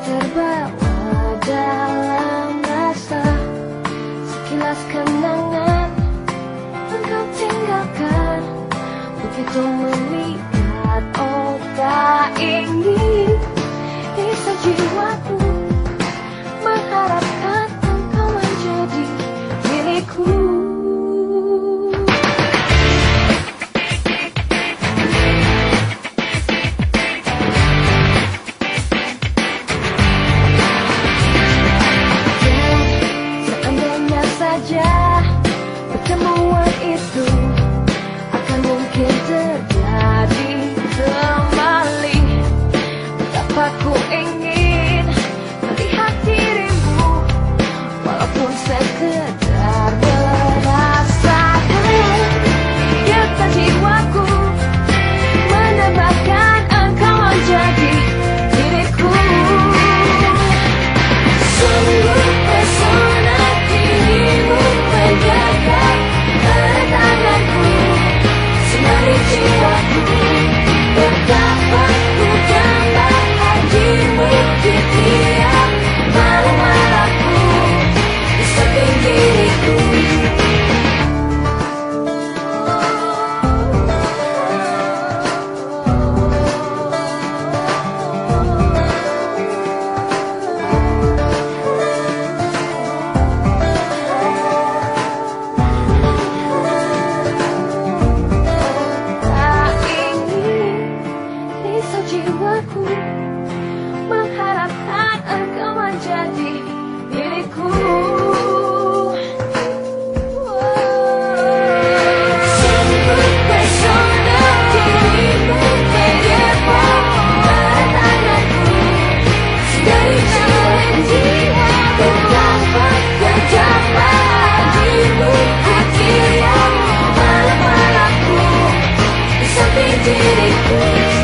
terbawa dalam masa Sekilas kenangan engkau tinggalkan. Begitu memikat we did it.